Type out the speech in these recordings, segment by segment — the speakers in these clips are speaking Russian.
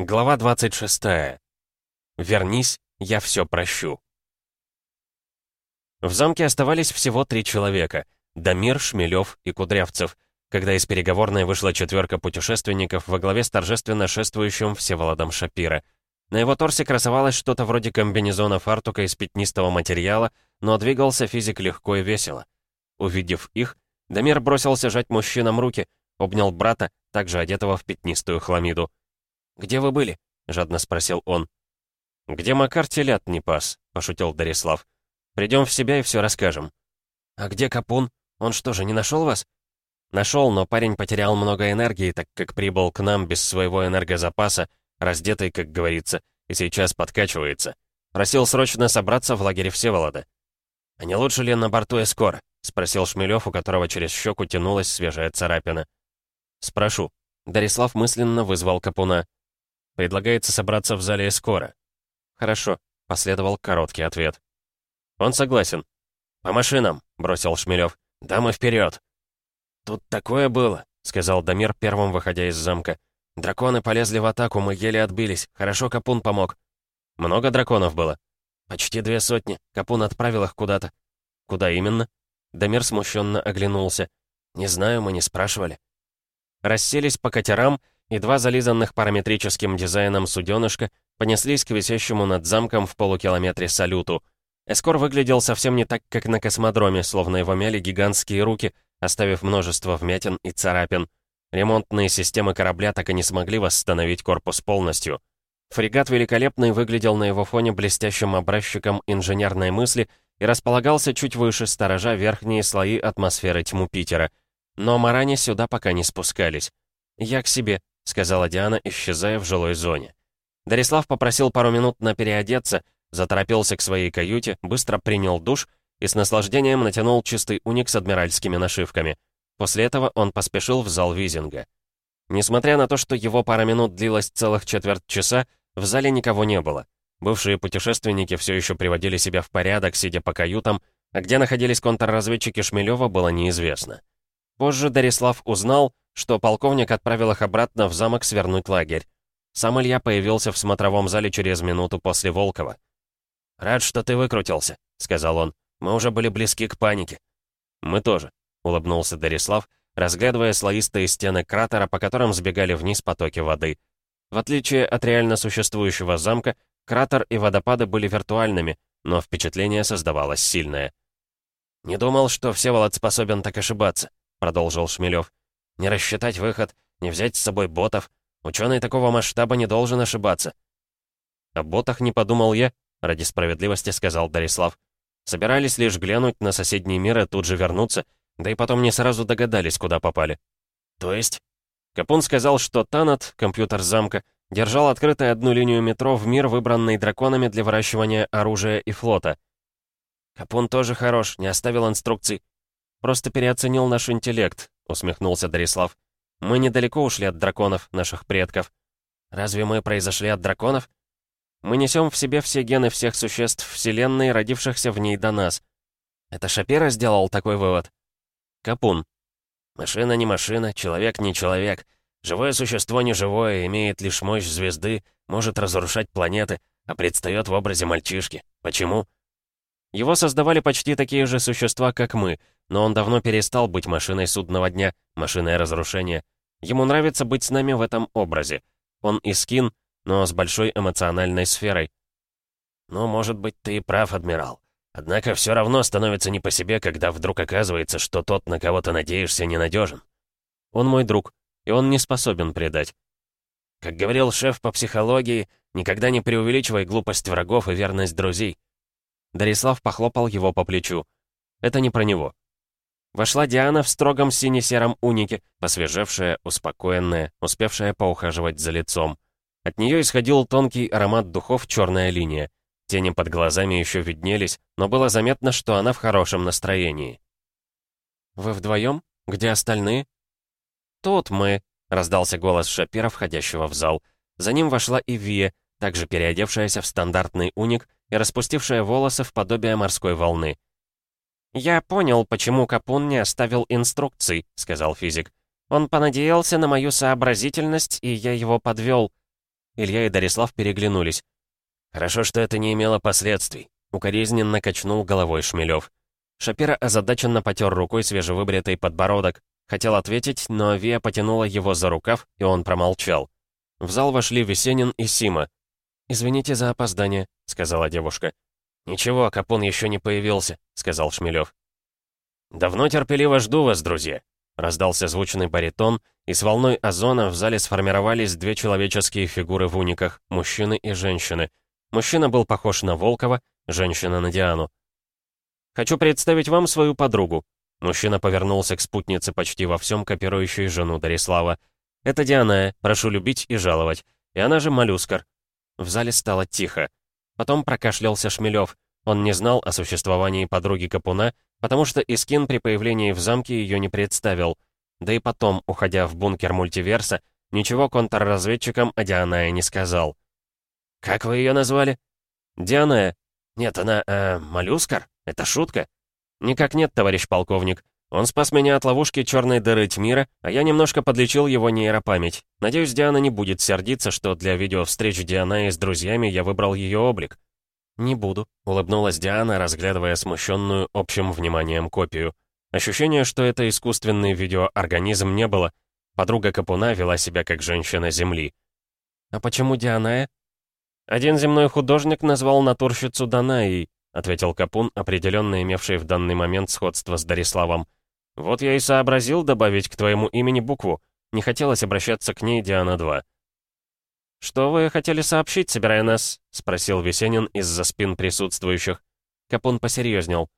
Глава 26. Вернись, я все прощу. В замке оставались всего три человека — Дамир, Шмелев и Кудрявцев, когда из переговорной вышла четверка путешественников во главе с торжественно шествующим Всеволодом Шапира. На его торсе красовалось что-то вроде комбинезона фартука из пятнистого материала, но двигался физик легко и весело. Увидев их, Дамир бросился жать мужчинам руки, обнял брата, также одетого в пятнистую хламиду. «Где вы были?» — жадно спросил он. «Где Макар телят не пас?» — пошутил Дарислав. «Придем в себя и все расскажем». «А где Капун? Он что же, не нашел вас?» «Нашел, но парень потерял много энергии, так как прибыл к нам без своего энергозапаса, раздетый, как говорится, и сейчас подкачивается. Просил срочно собраться в лагере Всеволода». «А не лучше ли на борту Эскора?» — спросил Шмелев, у которого через щеку тянулась свежая царапина. «Спрошу». Дарислав мысленно вызвал Капуна. Предлагается собраться в зале скоро. Хорошо, последовал короткий ответ. Он согласен. По машинам, бросил Шмелев. Да мы вперед. Тут такое было, сказал Дамир, первым выходя из замка. Драконы полезли в атаку, мы еле отбились. Хорошо Капун помог. Много драконов было? Почти две сотни. Капун отправил их куда-то. Куда именно? Дамир смущенно оглянулся. Не знаю, мы не спрашивали. Расселись по катерам, и два зализанных параметрическим дизайном суденышка понеслись к висящему над замком в полукилометре салюту. Эскор выглядел совсем не так, как на космодроме, словно его мяли гигантские руки, оставив множество вмятин и царапин. Ремонтные системы корабля так и не смогли восстановить корпус полностью. Фрегат «Великолепный» выглядел на его фоне блестящим образчиком инженерной мысли и располагался чуть выше, сторожа верхние слои атмосферы тьму Питера. Но маране сюда пока не спускались. «Я к себе», сказала Диана, исчезая в жилой зоне. Дарислав попросил пару минут на переодеться, заторопился к своей каюте, быстро принял душ и с наслаждением натянул чистый уник с адмиральскими нашивками. После этого он поспешил в зал визинга. Несмотря на то, что его пара минут длилась целых четверть часа, в зале никого не было. Бывшие путешественники все еще приводили себя в порядок, сидя по каютам, а где находились контрразведчики Шмелева, было неизвестно. Позже Дарислав узнал, что полковник отправил их обратно в замок свернуть лагерь. Сам Илья появился в смотровом зале через минуту после Волкова. «Рад, что ты выкрутился», — сказал он. «Мы уже были близки к панике». «Мы тоже», — улыбнулся Дарислав, разглядывая слоистые стены кратера, по которым сбегали вниз потоки воды. В отличие от реально существующего замка, кратер и водопады были виртуальными, но впечатление создавалось сильное. «Не думал, что Всеволод способен так ошибаться», — продолжил Шмелев. Не рассчитать выход, не взять с собой ботов. Ученый такого масштаба не должен ошибаться. О ботах не подумал я, ради справедливости сказал Дарислав. Собирались лишь глянуть на соседний мир и тут же вернуться, да и потом не сразу догадались, куда попали. То есть? Капун сказал, что Танат, компьютер замка, держал открытой одну линию метро в мир, выбранный драконами для выращивания оружия и флота. Капун тоже хорош, не оставил инструкций. Просто переоценил наш интеллект, — усмехнулся Дарислав. «Мы недалеко ушли от драконов, наших предков. Разве мы произошли от драконов? Мы несем в себе все гены всех существ Вселенной, родившихся в ней до нас. Это Шапира сделал такой вывод?» «Капун». «Машина не машина, человек не человек. Живое существо не живое, имеет лишь мощь звезды, может разрушать планеты, а предстает в образе мальчишки. Почему?» Его создавали почти такие же существа, как мы, но он давно перестал быть машиной судного дня, машиной разрушения. Ему нравится быть с нами в этом образе. Он искин, но с большой эмоциональной сферой. «Ну, может быть, ты и прав, адмирал. Однако все равно становится не по себе, когда вдруг оказывается, что тот, на кого ты надеешься, ненадежен. Он мой друг, и он не способен предать. Как говорил шеф по психологии, никогда не преувеличивай глупость врагов и верность друзей. Дарислав похлопал его по плечу. Это не про него. Вошла Диана в строгом сине-сером унике, посвежевшая, успокоенная, успевшая поухаживать за лицом. От нее исходил тонкий аромат духов «Черная линия». Тени под глазами еще виднелись, но было заметно, что она в хорошем настроении. «Вы вдвоем? Где остальные?» «Тут мы», — раздался голос Шапира, входящего в зал. За ним вошла и Вия, также переодевшаяся в стандартный уник и распустившая волосы в подобие морской волны. «Я понял, почему Капун не оставил инструкций», — сказал физик. «Он понадеялся на мою сообразительность, и я его подвел». Илья и Дарислав переглянулись. «Хорошо, что это не имело последствий», — укоризненно качнул головой Шмелев. Шапира озадаченно потер рукой свежевыбритый подбородок. Хотел ответить, но Вия потянула его за рукав, и он промолчал. В зал вошли Весенин и Сима. «Извините за опоздание», — сказала девушка. «Ничего, Капун еще не появился», — сказал Шмелев. «Давно терпеливо жду вас, друзья», — раздался звучный баритон, и с волной озона в зале сформировались две человеческие фигуры в униках, мужчины и женщины. Мужчина был похож на Волкова, женщина на Диану. «Хочу представить вам свою подругу». Мужчина повернулся к спутнице почти во всем копирующей жену Дарислава. «Это Диана, прошу любить и жаловать. И она же Моллюскар». В зале стало тихо. Потом прокашлялся Шмелев. Он не знал о существовании подруги Капуна, потому что Искин при появлении в замке ее не представил. Да и потом, уходя в бункер мультиверса, ничего контрразведчикам о Дианае не сказал. «Как вы ее назвали?» «Дианая». «Нет, она, э, моллюскар? Это шутка?» «Никак нет, товарищ полковник. Он спас меня от ловушки черной дыры Тьмира, а я немножко подлечил его нейропамять. Надеюсь, Диана не будет сердиться, что для видеовстреч Дианы с друзьями я выбрал ее облик. «Не буду», — улыбнулась Диана, разглядывая смущенную общим вниманием копию. Ощущение, что это искусственный видеоорганизм, не было. Подруга Капуна вела себя как женщина Земли. «А почему Дианая?» «Один земной художник назвал натурщицу Данаей», — ответил Капун, определенно имевший в данный момент сходство с Дариславом. «Вот я и сообразил добавить к твоему имени букву. Не хотелось обращаться к ней Диана-2». «Что вы хотели сообщить, собирая нас?» — спросил Весенин из-за спин присутствующих. Капун посерьезнел.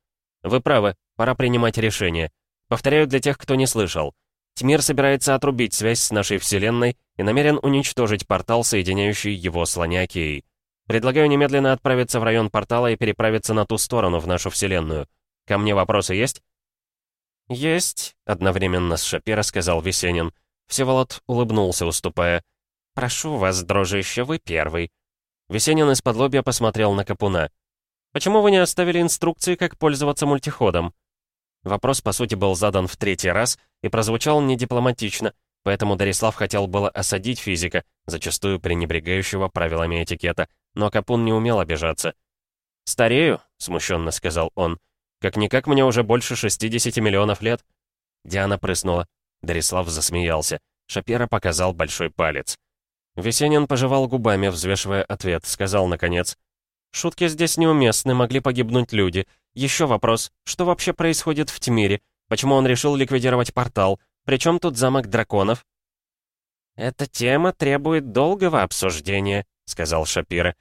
«Вы правы, пора принимать решение. Повторяю для тех, кто не слышал. Тьмир собирается отрубить связь с нашей Вселенной и намерен уничтожить портал, соединяющий его с Ланиакией. Предлагаю немедленно отправиться в район портала и переправиться на ту сторону, в нашу Вселенную. Ко мне вопросы есть?» «Есть», — одновременно с Шапира сказал Весенин. Всеволод улыбнулся, уступая. «Прошу вас, дружище, вы первый». Весенин из-под лобья посмотрел на Капуна. «Почему вы не оставили инструкции, как пользоваться мультиходом?» Вопрос, по сути, был задан в третий раз и прозвучал недипломатично, поэтому Дарислав хотел было осадить физика, зачастую пренебрегающего правилами этикета, но Капун не умел обижаться. «Старею», — смущенно сказал он. «Как-никак мне уже больше 60 миллионов лет». Диана прыснула. Дарислав засмеялся. Шапира показал большой палец. Весенин пожевал губами, взвешивая ответ, сказал наконец. «Шутки здесь неуместны, могли погибнуть люди. Еще вопрос, что вообще происходит в Тьмире? Почему он решил ликвидировать портал? Причем тут замок драконов?» «Эта тема требует долгого обсуждения», — сказал Шапира.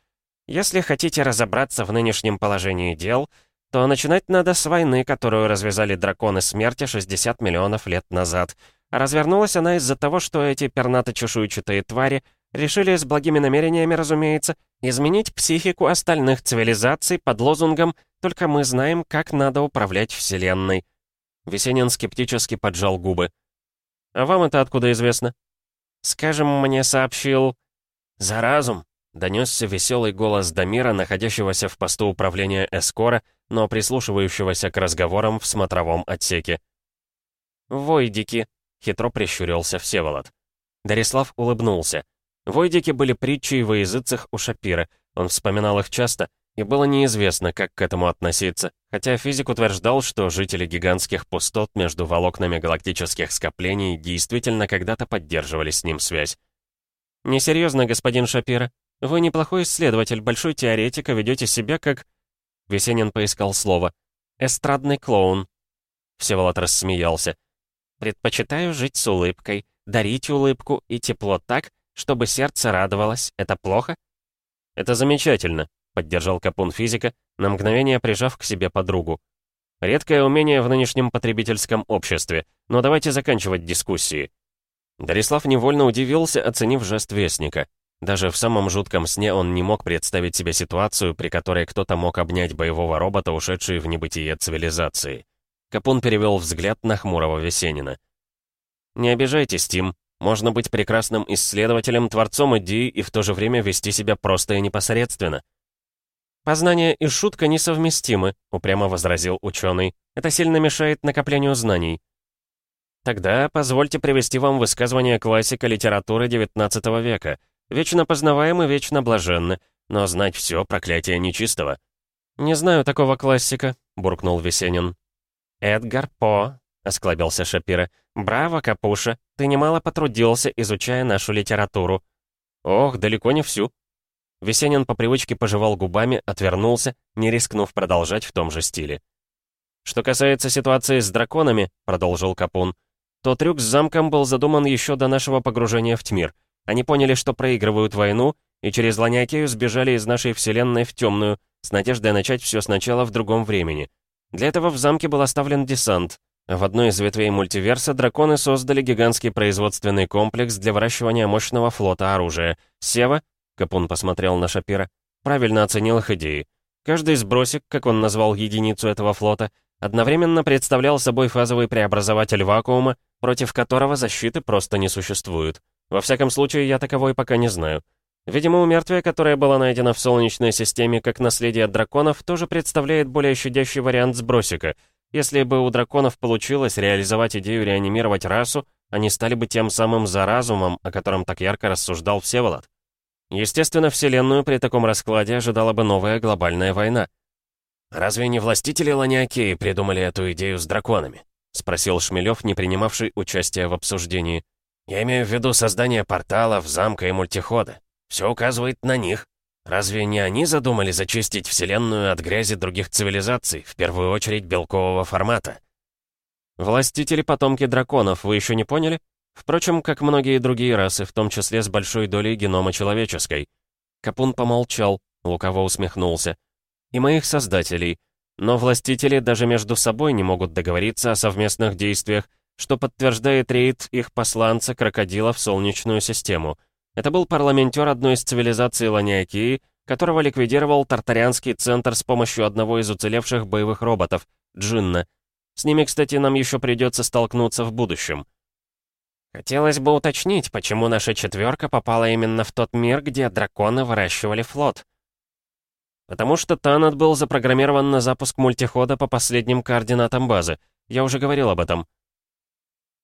«Если хотите разобраться в нынешнем положении дел, то начинать надо с войны, которую развязали драконы смерти 60 миллионов лет назад. А развернулась она из-за того, что эти пернато-чешуйчатые твари — Решили с благими намерениями, разумеется, изменить психику остальных цивилизаций под лозунгом «Только мы знаем, как надо управлять Вселенной». Весенин скептически поджал губы. «А вам это откуда известно?» «Скажем, мне сообщил...» «За разум!» — донесся веселый голос Дамира, находящегося в посту управления Эскора, но прислушивающегося к разговорам в смотровом отсеке. «Войдики!» — хитро прищурился Всеволод. Дарислав улыбнулся. Войдики были притчей во языцах у Шапира, он вспоминал их часто, и было неизвестно, как к этому относиться, хотя физик утверждал, что жители гигантских пустот между волокнами галактических скоплений действительно когда-то поддерживали с ним связь. «Несерьезно, господин Шапира. Вы неплохой исследователь, большой теоретик, а ведете себя как...» Весенин поискал слово. «Эстрадный клоун». Всеволод рассмеялся. «Предпочитаю жить с улыбкой, дарить улыбку и тепло так, чтобы сердце радовалось, это плохо? Это замечательно, поддержал Капун физика, на мгновение прижав к себе подругу. Редкое умение в нынешнем потребительском обществе, но давайте заканчивать дискуссии. Дарислав невольно удивился, оценив жест Вестника. Даже в самом жутком сне он не мог представить себе ситуацию, при которой кто-то мог обнять боевого робота, ушедший в небытие цивилизации. Капун перевел взгляд на хмурого Весенина. «Не обижайтесь, Тим», можно быть прекрасным исследователем, творцом идеи и в то же время вести себя просто и непосредственно. «Познание и шутка несовместимы», — упрямо возразил ученый. «Это сильно мешает накоплению знаний». Тогда позвольте привести вам высказывание классика литературы XIX века. Вечно познаваемы, вечно блаженны. Но знать все проклятие нечистого». «Не знаю такого классика», — буркнул Весенин. «Эдгар По», — осклабился Шапира. «Браво, Капуша, ты немало потрудился, изучая нашу литературу». «Ох, далеко не всю». Весенин по привычке пожевал губами, отвернулся, не рискнув продолжать в том же стиле. «Что касается ситуации с драконами», — продолжил Капун, то трюк с замком был задуман еще до нашего погружения в Тьмир. Они поняли, что проигрывают войну, и через Ланиакею сбежали из нашей вселенной в темную, с надеждой начать все сначала в другом времени. Для этого в замке был оставлен десант. В одной из ветвей мультиверса драконы создали гигантский производственный комплекс для выращивания мощного флота оружия. Сева, Капун посмотрел на Шапира, правильно оценил их идеи. Каждый сбросик, как он назвал единицу этого флота, одновременно представлял собой фазовый преобразователь вакуума, против которого защиты просто не существует. Во всяком случае, я таковой пока не знаю. Видимо, умертвие, которое было найдено в Солнечной системе как наследие драконов, тоже представляет более щадящий вариант сбросика. Если бы у драконов получилось реализовать идею реанимировать расу, они стали бы тем самым заразумом, о котором так ярко рассуждал Всеволод. Естественно, Вселенную при таком раскладе ожидала бы новая глобальная война. «Разве не властители Ланиакеи придумали эту идею с драконами?» — спросил Шмелев, не принимавший участия в обсуждении. «Я имею в виду создание порталов, замка и мультихода. Все указывает на них. Разве не они задумали зачистить Вселенную от грязи других цивилизаций, в первую очередь белкового формата? Властители потомки драконов, вы еще не поняли? Впрочем, как многие другие расы, в том числе с большой долей генома человеческой. Капун помолчал, лукаво усмехнулся. И моих создателей. Но властители даже между собой не могут договориться о совместных действиях, что подтверждает рейд их посланца крокодила в Солнечную систему — это был парламентер одной из цивилизаций Ланиакии, которого ликвидировал Тартарианский центр с помощью одного из уцелевших боевых роботов, Джинна. С ними, кстати, нам еще придется столкнуться в будущем. Хотелось бы уточнить, почему наша четверка попала именно в тот мир, где драконы выращивали флот. Потому что Танат был запрограммирован на запуск мультихода по последним координатам базы. Я уже говорил об этом.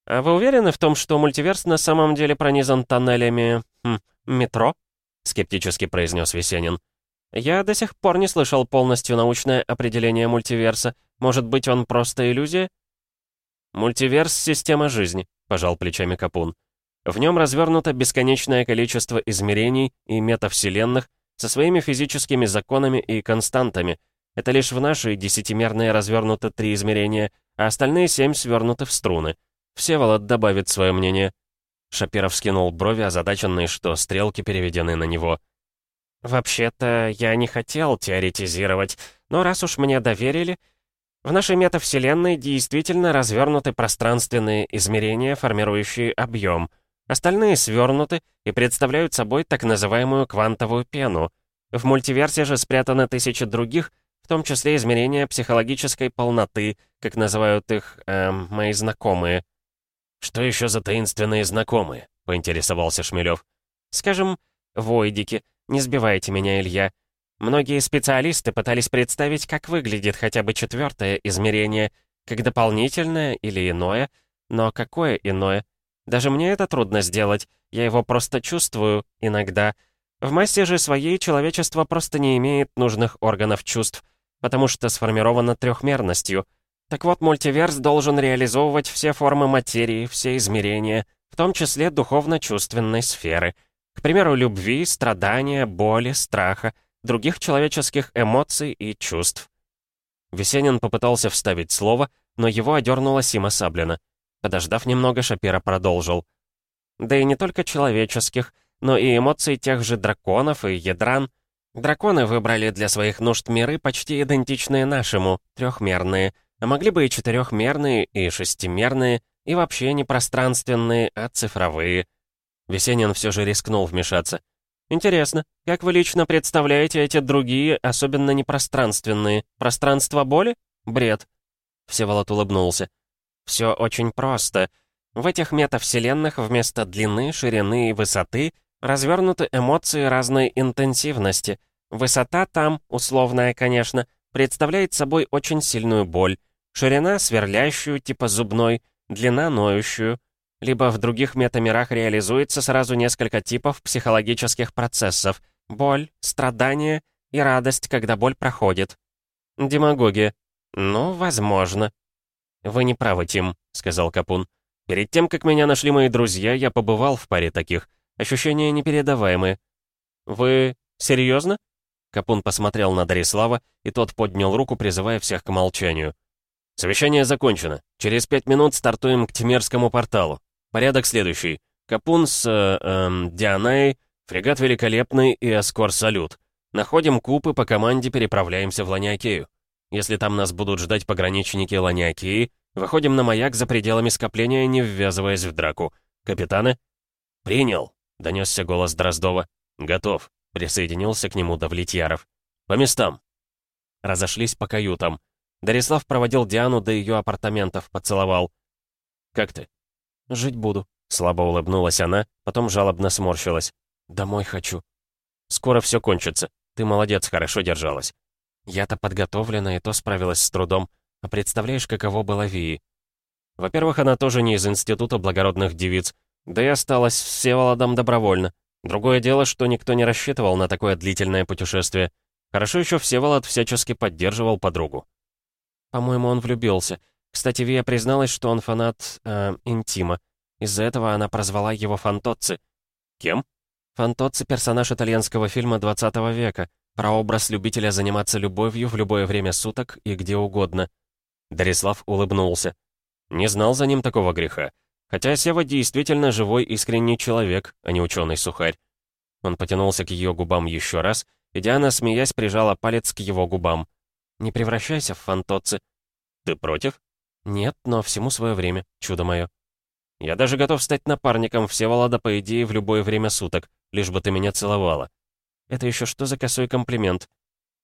«А вы уверены в том, что мультиверс на самом деле пронизан тоннелями... Хм, метро?» — скептически произнес Весенин. «Я до сих пор не слышал полностью научное определение мультиверса. Может быть, он просто иллюзия?» «Мультиверс — система жизни», — пожал плечами Капун. «В нем развернуто бесконечное количество измерений и метавселенных со своими физическими законами и константами. Это лишь в нашей десятимерные развернуты три измерения, а остальные семь свернуты в струны. Всеволод добавит свое мнение». Шапиров скинул брови, озадаченный, что стрелки переведены на него. «Вообще-то, я не хотел теоретизировать, но раз уж мне доверили, в нашей метавселенной действительно развернуты пространственные измерения, формирующие объем. Остальные свернуты и представляют собой так называемую квантовую пену. В мультиверсе же спрятаны тысячи других, в том числе измерения психологической полноты, как называют их, эм, мои знакомые. «Что еще за таинственные знакомые?» — поинтересовался Шмелев. «Скажем, войдики. Не сбивайте меня, Илья. Многие специалисты пытались представить, как выглядит хотя бы четвертое измерение, как дополнительное или иное. Но какое иное? Даже мне это трудно сделать. Я его просто чувствую иногда. В массе же своей человечество просто не имеет нужных органов чувств, потому что сформировано трехмерностью — так вот, мультиверс должен реализовывать все формы материи, все измерения, в том числе духовно-чувственной сферы. К примеру, любви, страдания, боли, страха, других человеческих эмоций и чувств. Весенин попытался вставить слово, но его одернула Сима Саблина. Подождав немного, Шапира продолжил. Да и не только человеческих, но и эмоций тех же драконов и ядран. Драконы выбрали для своих нужд миры почти идентичные нашему, трехмерные — а могли бы и четырехмерные, и шестимерные, и вообще не пространственные, а цифровые. Весенин все же рискнул вмешаться. «Интересно, как вы лично представляете эти другие, особенно непространственные? Пространство боли? Бред». Всеволод улыбнулся. «Все очень просто. В этих метавселенных вместо длины, ширины и высоты развернуты эмоции разной интенсивности. Высота там, условная, конечно, представляет собой очень сильную боль, ширина — сверлящую, типа зубной, длина — ноющую. либо в других метамирах реализуется сразу несколько типов психологических процессов. Боль, страдание и радость, когда боль проходит. Демагогия. Ну, возможно. Вы не правы, Тим, сказал Капун. Перед тем, как меня нашли мои друзья, я побывал в паре таких. Ощущения непередаваемые. Вы серьезно? Капун посмотрел на Дарислава, и тот поднял руку, призывая всех к молчанию. «Совещание закончено. Через пять минут стартуем к Тимерскому порталу. Порядок следующий. Капун с... Э, э, Дианаей, фрегат Великолепный и Аскор Салют. Находим куб и по команде переправляемся в Ланиакею. Если там нас будут ждать пограничники Ланиакеи, выходим на маяк за пределами скопления, не ввязываясь в драку. Капитаны?» «Принял», — донесся голос Дроздова. «Готов», — присоединился к нему Давлетьяров. «По местам». Разошлись по каютам. Дарислав проводил Диану до ее апартаментов, поцеловал. «Как ты?» «Жить буду», — слабо улыбнулась она, потом жалобно сморщилась. «Домой хочу». «Скоро все кончится. Ты молодец, хорошо держалась». «Я-то подготовлена и то справилась с трудом. А представляешь, каково было Вии?» Во-первых, она тоже не из Института благородных девиц, да и осталась Всеволодом добровольно. Другое дело, что никто не рассчитывал на такое длительное путешествие. Хорошо еще Всеволод всячески поддерживал подругу. По-моему, он влюбился. Кстати, Вия призналась, что он фанат... Э, интима. Из-за этого она прозвала его Фантоцци. Кем? Фантоцци — персонаж итальянского фильма 20 века. Про образ любителя заниматься любовью в любое время суток и где угодно. Дарислав улыбнулся. Не знал за ним такого греха. Хотя Сева действительно живой искренний человек, а не ученый-сухарь. Он потянулся к ее губам еще раз, и Диана, смеясь, прижала палец к его губам. Не превращайся в фантоци. Ты против? Нет, но всему свое время, чудо мое. Я даже готов стать напарником Всеволода, по идее, в любое время суток, лишь бы ты меня целовала. Это еще что за косой комплимент?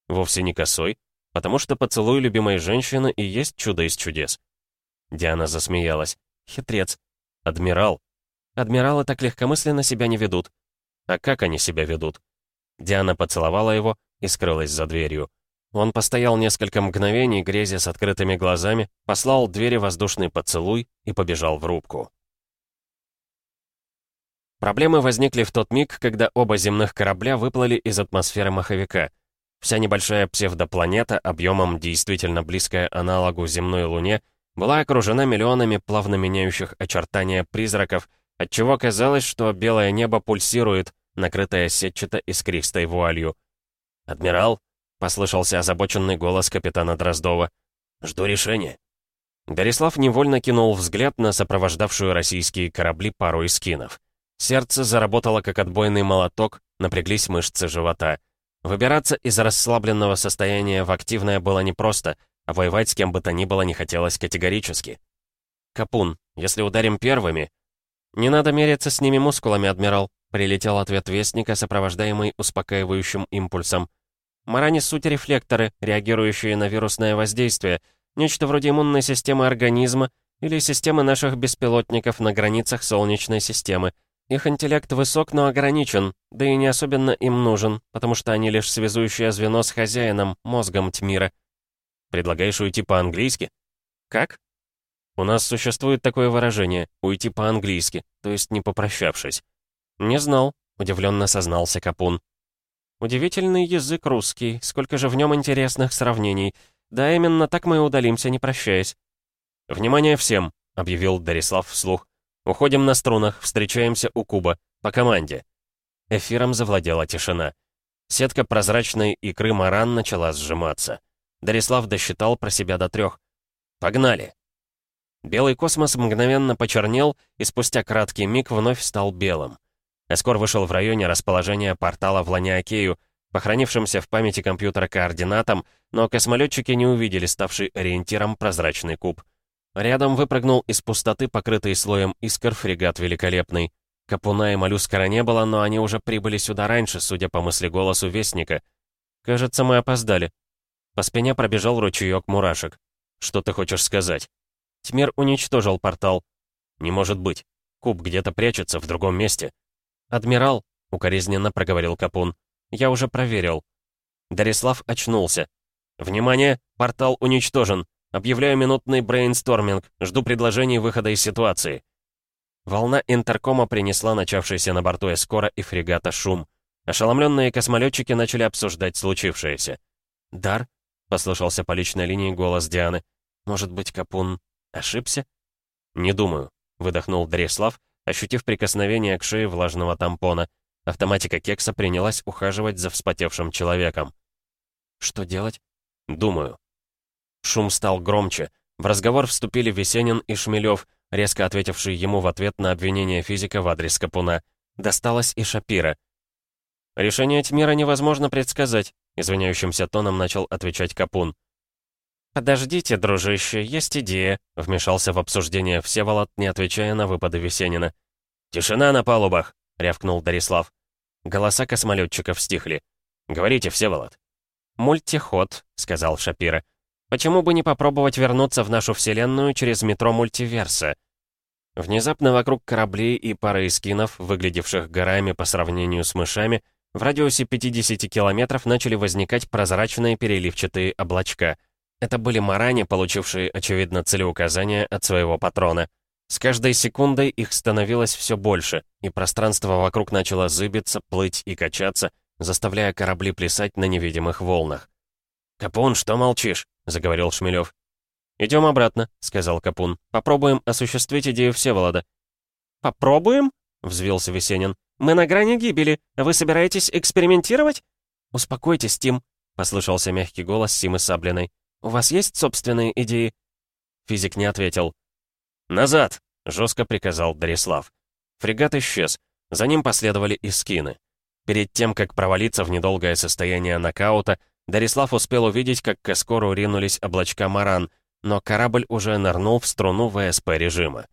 Вовсе не косой, потому что поцелуй любимой женщины и есть чудо из чудес. Диана засмеялась. Хитрец. Адмирал. Адмиралы так легкомысленно себя не ведут. А как они себя ведут? Диана поцеловала его и скрылась за дверью. Он постоял несколько мгновений, грезя с открытыми глазами, послал двери воздушный поцелуй и побежал в рубку. Проблемы возникли в тот миг, когда оба земных корабля выплыли из атмосферы маховика. Вся небольшая псевдопланета, объемом действительно близкая аналогу земной Луне, была окружена миллионами плавно меняющих очертания призраков, отчего казалось, что белое небо пульсирует, накрытое сетчато-искристой вуалью. «Адмирал?» Послышался озабоченный голос капитана Дроздова. «Жду решения». Дарислав невольно кинул взгляд на сопровождавшую российские корабли пару эскинов. Сердце заработало как отбойный молоток, напряглись мышцы живота. Выбираться из расслабленного состояния в активное было непросто, а воевать с кем бы то ни было не хотелось категорически. «Капун, если ударим первыми...» «Не надо мериться с ними мускулами, адмирал», — прилетел ответ Вестника, сопровождаемый успокаивающим импульсом. Марани — суть рефлекторы, реагирующие на вирусное воздействие, нечто вроде иммунной системы организма или системы наших беспилотников на границах Солнечной системы. Их интеллект высок, но ограничен, да и не особенно им нужен, потому что они лишь связующее звено с хозяином, мозгом Тьмира. Предлагаешь уйти по-английски? Как? У нас существует такое выражение «уйти по-английски», то есть не попрощавшись. Не знал, удивленно сознался Капун. Удивительный язык русский, сколько же в нем интересных сравнений. Да, именно так мы и удалимся, не прощаясь. «Внимание всем!» — объявил Дарислав вслух. «Уходим на струнах, встречаемся у куба. По команде». Эфиром завладела тишина. Сетка прозрачной икры маран начала сжиматься. Дарислав досчитал про себя до трех. «Погнали!» Белый космос мгновенно почернел и спустя краткий миг вновь стал белым. Эскор вышел в районе расположения портала в Ланиакею, похоронившимся в памяти компьютера координатам, но космолетчики не увидели ставший ориентиром прозрачный куб. Рядом выпрыгнул из пустоты, покрытый слоем искр, фрегат великолепный. Капуна и моллюскара не было, но они уже прибыли сюда раньше, судя по мысли голосу Вестника. «Кажется, мы опоздали». По спине пробежал ручеек мурашек. «Что ты хочешь сказать?» Тьмир уничтожил портал. «Не может быть. Куб где-то прячется в другом месте». «Адмирал», — укоризненно проговорил Капун, — «я уже проверил». Дарислав очнулся. «Внимание! Портал уничтожен. Объявляю минутный брейнсторминг. Жду предложений выхода из ситуации». Волна интеркома принесла начавшийся на борту эскора и фрегата шум. Ошеломленные космолетчики начали обсуждать случившееся. «Дар?» — послышался по личной линии голос Дианы. «Может быть, Капун ошибся?» «Не думаю», — выдохнул Дреслав, ощутив прикосновение к шее влажного тампона. Автоматика Кекса принялась ухаживать за вспотевшим человеком. «Что делать?» «Думаю». Шум стал громче. В разговор вступили Весенин и Шмелев, резко ответивший ему в ответ на обвинение физика в адрес Капуна. Досталось и Шапира. «Решение Тьмира невозможно предсказать», — извиняющимся тоном начал отвечать Капун. «Подождите, дружище, есть идея», — вмешался в обсуждение Всеволод, не отвечая на выпады Весенина. «Тишина на палубах», — рявкнул Дарислав. Голоса космолетчиков стихли. «Говорите, Всеволод». «Мультиход», — сказал Шапира. «Почему бы не попробовать вернуться в нашу Вселенную через метро Мультиверса?» Внезапно вокруг кораблей и пары эскинов, выглядевших горами по сравнению с мышами, в радиусе 50 километров начали возникать прозрачные переливчатые облачка. Это были марани, получившие, очевидно, целеуказания от своего патрона. С каждой секундой их становилось все больше, и пространство вокруг начало зыбиться, плыть и качаться, заставляя корабли плясать на невидимых волнах. «Капун, что молчишь?» — заговорил Шмелев. «Идем обратно», — сказал Капун. «Попробуем осуществить идею Всеволода». «Попробуем?» — взвился Весенин. «Мы на грани гибели. Вы собираетесь экспериментировать?» «Успокойтесь, Тим», — послышался мягкий голос Симы Саблиной. «У вас есть собственные идеи?» Физик не ответил. «Назад!» — жестко приказал Дарислав. Фрегат исчез. За ним последовали и скины. Перед тем, как провалиться в недолгое состояние нокаута, Дарислав успел увидеть, как к эскору ринулись облачка «Маран», но корабль уже нырнул в струну ВСП режима.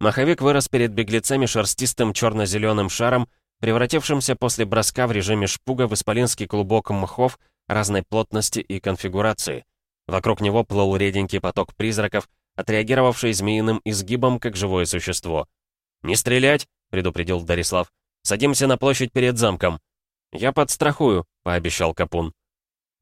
Маховик вырос перед беглецами шерстистым черно-зеленым шаром, превратившимся после броска в режиме шпуга в исполинский клубок мхов разной плотности и конфигурации. Вокруг него плыл реденький поток призраков, отреагировавший змеиным изгибом, как живое существо. «Не стрелять!» — предупредил Дарислав. «Садимся на площадь перед замком». «Я подстрахую», — пообещал Капун.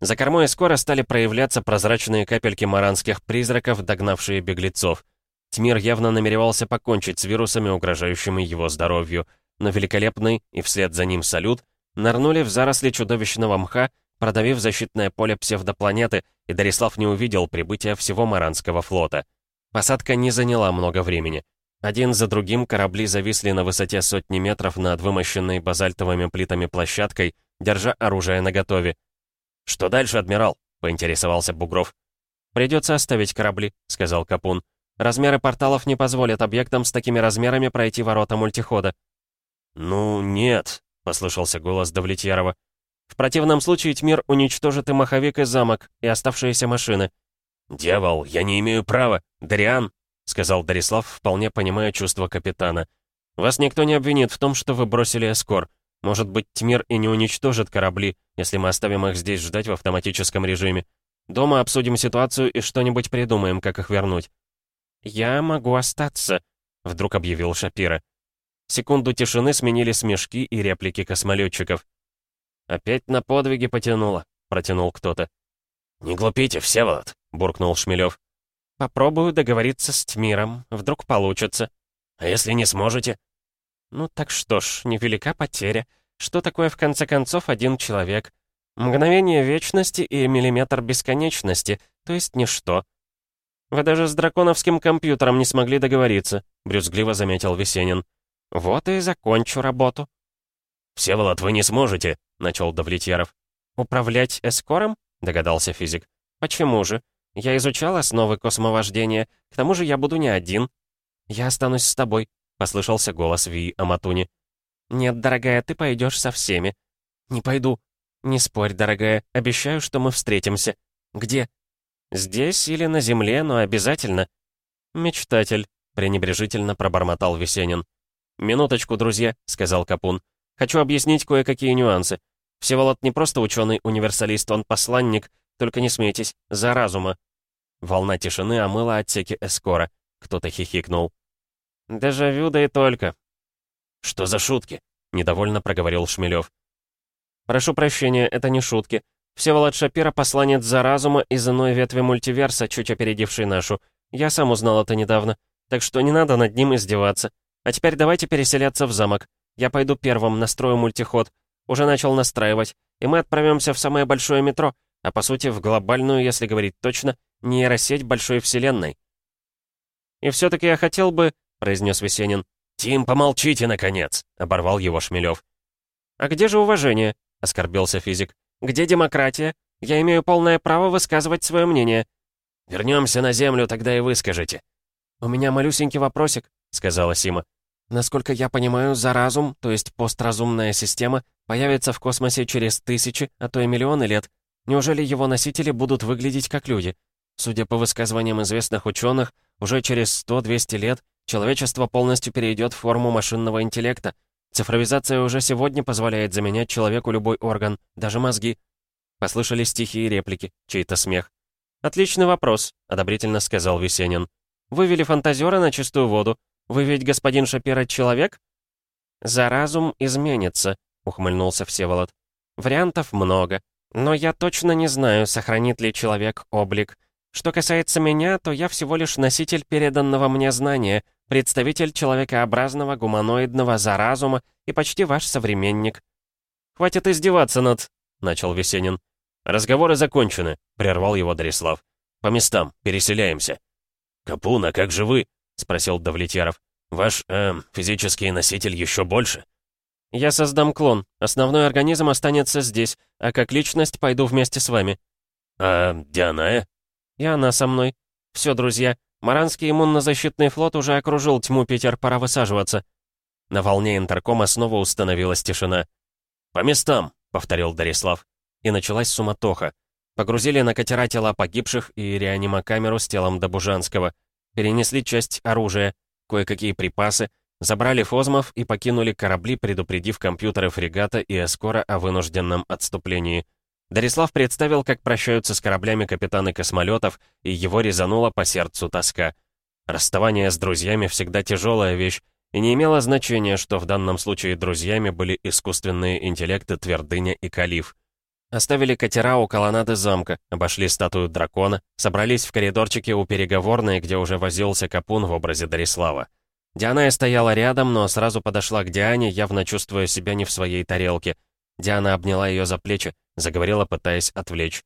За кормой скоро стали проявляться прозрачные капельки маранских призраков, догнавшие беглецов. Тьмир явно намеревался покончить с вирусами, угрожающими его здоровью, но великолепный и вслед за ним салют нырнули в заросли чудовищного мха, продавив защитное поле псевдопланеты, и Дарислав не увидел прибытия всего Маранского флота. Посадка не заняла много времени. Один за другим корабли зависли на высоте сотни метров над вымощенной базальтовыми плитами площадкой, держа оружие наготове. «Что дальше, адмирал?» — поинтересовался Бугров. «Придется оставить корабли», — сказал Капун. Размеры порталов не позволят объектам с такими размерами пройти ворота мультихода». «Ну, нет», — послышался голос Давлетьярова. «В противном случае Тьмир уничтожит и маховик, и замок, и оставшиеся машины». «Дьявол, я не имею права! Дариан!» — сказал Дарислав, вполне понимая чувства капитана. «Вас никто не обвинит в том, что вы бросили эскор. Может быть, Тьмир и не уничтожит корабли, если мы оставим их здесь ждать в автоматическом режиме. Дома обсудим ситуацию и что-нибудь придумаем, как их вернуть. «Я могу остаться», — вдруг объявил Шапира. Секунду тишины сменили смешки и реплики космолетчиков. «Опять на подвиги потянуло», — протянул кто-то. «Не глупите, Всеволод», — буркнул Шмелев. «Попробую договориться с Тмиром. Вдруг получится». «А если не сможете?» «Ну так что ж, невелика потеря. Что такое, в конце концов, один человек? Мгновение вечности и миллиметр бесконечности, то есть ничто. «Вы даже с драконовским компьютером не смогли договориться», — брюзгливо заметил Весенин. «Вот и закончу работу». «Всеволод, вы не сможете», — начал Давлетьяров. «Управлять эскором?» — догадался физик. «Почему же? Я изучал основы космовождения. К тому же я буду не один». «Я останусь с тобой», — послышался голос Ви Аматуни. «Нет, дорогая, ты пойдешь со всеми». «Не пойду». «Не спорь, дорогая. Обещаю, что мы встретимся». «Где?» «Здесь или на земле, но обязательно». «Мечтатель», — пренебрежительно пробормотал Весенин. «Минуточку, друзья», — сказал Капун. «Хочу объяснить кое-какие нюансы. Всеволод не просто ученый-универсалист, он посланник, только не смейтесь, за разума». Волна тишины омыла отсеки эскора. Кто-то хихикнул. «Дежавю, да и только». «Что за шутки?» — недовольно проговорил Шмелев. «Прошу прощения, это не шутки. Всеволод Шапира — посланец за разума из иной ветви мультиверса, чуть опередивший нашу. Я сам узнал это недавно, так что не надо над ним издеваться. А теперь давайте переселяться в замок. Я пойду первым, настрою мультиход. Уже начал настраивать. И мы отправимся в самое большое метро, а по сути в глобальную, если говорить точно, нейросеть большой вселенной. «И все-таки я хотел бы», — произнес Весенин. «Тим, помолчите, наконец!» — оборвал его Шмелев. «А где же уважение?» — оскорбился физик. «Где демократия? Я имею полное право высказывать свое мнение». «Вернемся на Землю, тогда и выскажите». «У меня малюсенький вопросик», — сказала Сима. «Насколько я понимаю, за разум, то есть постразумная система, появится в космосе через тысячи, а то и миллионы лет. Неужели его носители будут выглядеть как люди? Судя по высказываниям известных ученых, уже через 100-200 лет человечество полностью перейдет в форму машинного интеллекта. Цифровизация уже сегодня позволяет заменять человеку любой орган, даже мозги. Послышались тихие реплики, чей-то смех. «Отличный вопрос», — одобрительно сказал Весенин. «Вывели фантазера на чистую воду. Вы ведь, господин Шапира, человек?» «За разум изменится», — ухмыльнулся Всеволод. «Вариантов много. Но я точно не знаю, сохранит ли человек облик. Что касается меня, то я всего лишь носитель переданного мне знания, представитель человекообразного гуманоидного заразума и почти ваш современник». «Хватит издеваться над...» — начал Весенин. «Разговоры закончены», — прервал его Дарислав. «По местам, переселяемся». «Капуна, как же вы?» — спросил Давлетьяров. «Ваш, э, физический носитель еще больше?» «Я создам клон. Основной организм останется здесь, а как личность пойду вместе с вами». «А Дианая?» «И она со мной. Все, друзья, Маранский иммунно-защитный флот уже окружил тьму Питер, пора высаживаться». На волне интеркома снова установилась тишина. «По местам», — повторил Дарислав и началась суматоха. Погрузили на катера тела погибших и реанимокамеру с телом Добужанского. Перенесли часть оружия, кое-какие припасы, забрали фозмов и покинули корабли, предупредив компьютеры фрегата и эскора о вынужденном отступлении. Дарислав представил, как прощаются с кораблями капитаны космолетов, и его резанула по сердцу тоска. Расставание с друзьями всегда тяжелая вещь, и не имело значения, что в данном случае друзьями были искусственные интеллекты Твердыня и Калиф. Оставили катера у колоннады замка, обошли статую дракона, собрались в коридорчике у переговорной, где уже возился Капун в образе Дарислава. Диана стояла рядом, но сразу подошла к Диане, явно чувствуя себя не в своей тарелке. Диана обняла ее за плечи, заговорила, пытаясь отвлечь.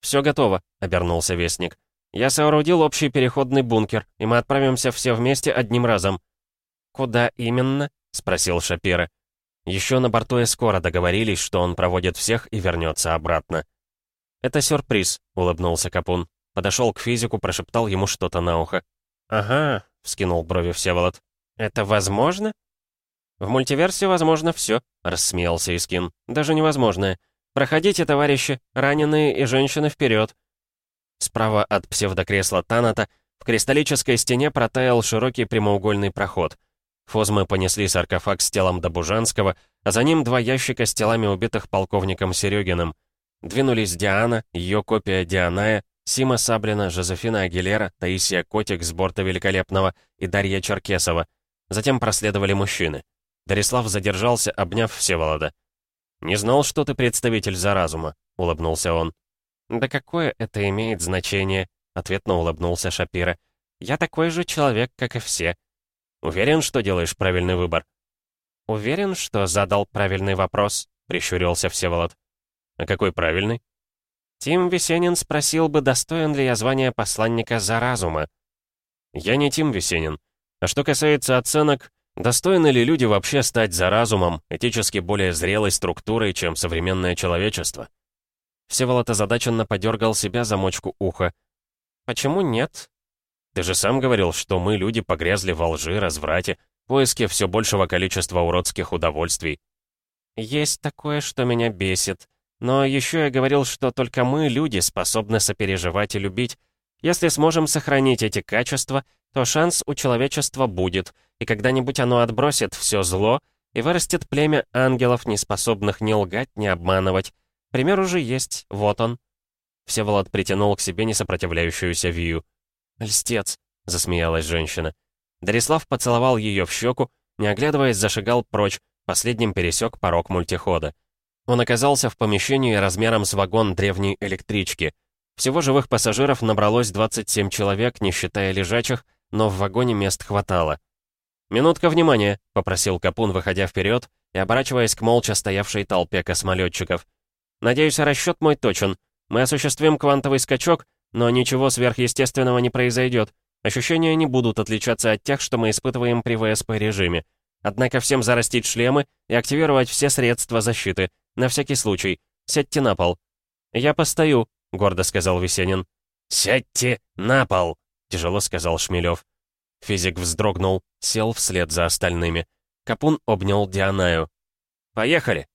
«Все готово», — обернулся Вестник. «Я соорудил общий переходный бункер, и мы отправимся все вместе одним разом». «Куда именно?» — спросил Шапира. Еще на борту Эскора договорились, что он проводит всех и вернется обратно. «Это сюрприз», — улыбнулся Капун. Подошел к физику, прошептал ему что-то на ухо. «Ага», — вскинул брови Всеволод. «Это возможно?» «В мультиверсе возможно все», — рассмеялся Искин. «Даже невозможное. Проходите, товарищи, раненые и женщины вперед. Справа от псевдокресла Таната в кристаллической стене протаял широкий прямоугольный проход. Фозмы понесли саркофаг с телом Добужанского, а за ним два ящика с телами убитых полковником Серегиным. Двинулись Диана, ее копия Дианая, Сима Саблина, Жозефина Агилера, Таисия Котик с борта Великолепного и Дарья Черкесова. Затем проследовали мужчины. Дарислав задержался, обняв Всеволода. «Не знал, что ты представитель за разума», — улыбнулся он. «Да какое это имеет значение?» — ответно улыбнулся Шапира. «Я такой же человек, как и все. Уверен, что делаешь правильный выбор?» «Уверен, что задал правильный вопрос», — прищурился Всеволод. «А какой правильный?» «Тим Весенин спросил бы, достоин ли я звания посланника за разума». «Я не Тим Весенин. А что касается оценок, достойны ли люди вообще стать за разумом, этически более зрелой структурой, чем современное человечество?» Всеволод озадаченно подергал себя за мочку уха. «Почему нет?» Ты же сам говорил, что мы, люди, погрязли во лжи, разврате, поиске все большего количества уродских удовольствий. Есть такое, что меня бесит. Но еще я говорил, что только мы, люди, способны сопереживать и любить. Если сможем сохранить эти качества, то шанс у человечества будет, и когда-нибудь оно отбросит все зло и вырастет племя ангелов, не способных ни лгать, ни обманывать. Пример уже есть, вот он. Всеволод притянул к себе несопротивляющуюся Вию. «Льстец», — засмеялась женщина. Дарислав поцеловал ее в щеку, не оглядываясь, зашагал прочь, последним пересек порог мультихода. Он оказался в помещении размером с вагон древней электрички. Всего живых пассажиров набралось 27 человек, не считая лежачих, но в вагоне мест хватало. «Минутка внимания», — попросил Капун, выходя вперед и оборачиваясь к молча стоявшей толпе космолетчиков. «Надеюсь, расчет мой точен. Мы осуществим квантовый скачок, но ничего сверхъестественного не произойдет. Ощущения не будут отличаться от тех, что мы испытываем при ВСП-режиме. Однако всем зарастить шлемы и активировать все средства защиты. На всякий случай. Сядьте на пол». «Я постою», — гордо сказал Весенин. «Сядьте на пол», — тяжело сказал Шмелев. Физик вздрогнул, сел вслед за остальными. Капун обнял Дианаю. «Поехали!»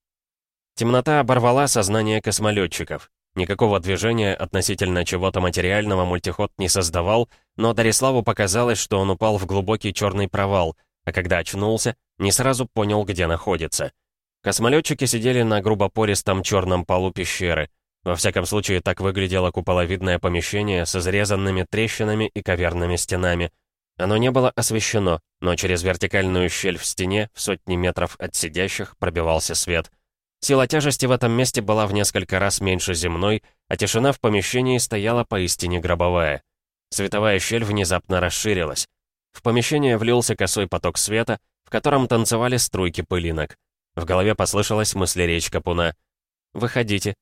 Темнота оборвала сознание космолетчиков. Никакого движения относительно чего-то материального мультиход не создавал, но Дариславу показалось, что он упал в глубокий черный провал, а когда очнулся, не сразу понял, где находится. Космолетчики сидели на грубопористом черном полу пещеры. Во всяком случае, так выглядело куполовидное помещение с изрезанными трещинами и каверными стенами. Оно не было освещено, но через вертикальную щель в стене, в сотни метров от сидящих, пробивался свет. Сила тяжести в этом месте была в несколько раз меньше земной, а тишина в помещении стояла поистине гробовая. Световая щель внезапно расширилась. В помещение влился косой поток света, в котором танцевали струйки пылинок. В голове послышалась мыслеречь Капуна. «Выходите».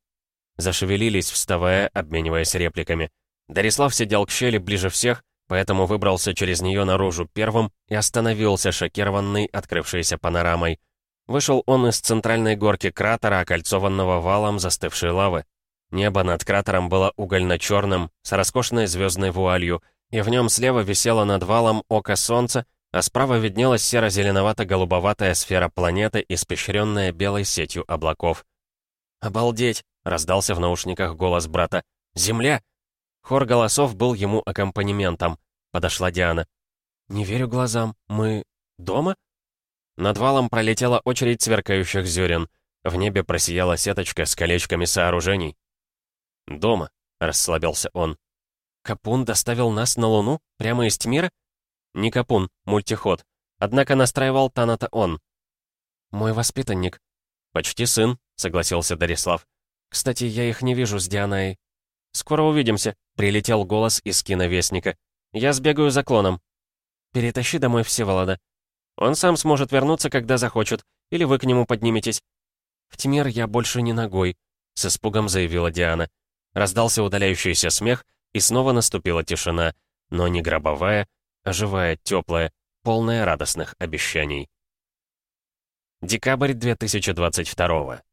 Зашевелились, вставая, обмениваясь репликами. Дарислав сидел к щели ближе всех, поэтому выбрался через нее наружу первым и остановился, шокированный открывшейся панорамой. Вышел он из центральной горки кратера, окольцованного валом застывшей лавы. Небо над кратером было угольно-черным, с роскошной звездной вуалью, и в нем слева висело над валом око солнца, а справа виднелась серо-зеленовато-голубоватая сфера планеты, испещренная белой сетью облаков. «Обалдеть!» — раздался в наушниках голос брата. «Земля!» Хор голосов был ему аккомпанементом. Подошла Диана. «Не верю глазам. Мы... дома?» Над валом пролетела очередь сверкающих зерен. В небе просияла сеточка с колечками сооружений. «Дома», — расслабился он. «Капун доставил нас на Луну? Прямо из Тьмира?» «Не Капун, мультиход. Однако настраивал Таната он». «Мой воспитанник». «Почти сын», — согласился Дарислав. «Кстати, я их не вижу с Дианой». «Скоро увидимся», — прилетел голос из киновестника. «Я сбегаю за клоном». «Перетащи домой Всеволода. Он сам сможет вернуться, когда захочет, или вы к нему подниметесь». «В Тимир я больше не ногой», — с испугом заявила Диана. Раздался удаляющийся смех, и снова наступила тишина, но не гробовая, а живая, теплая, полная радостных обещаний. Декабрь 2022